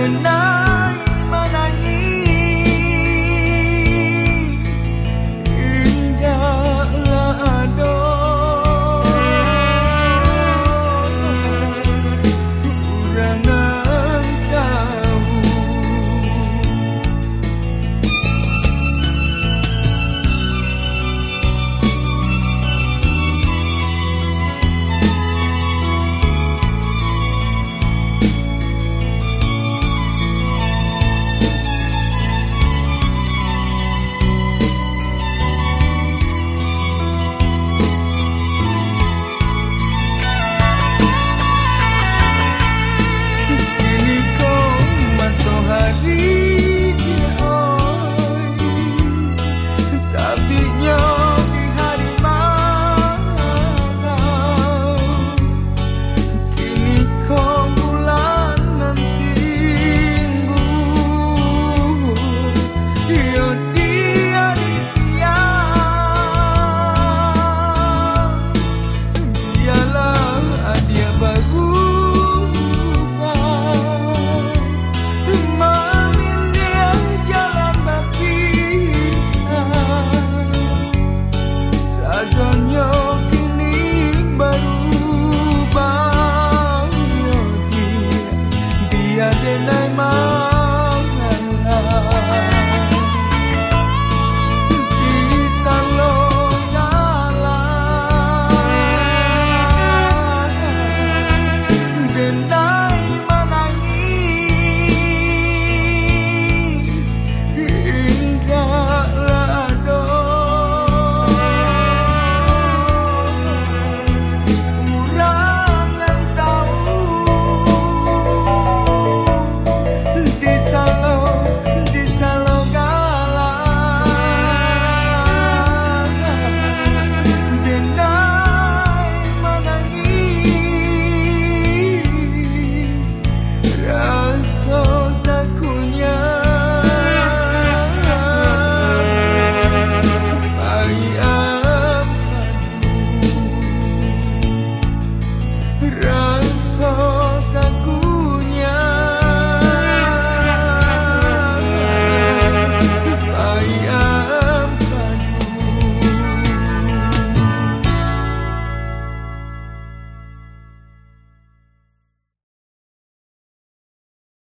you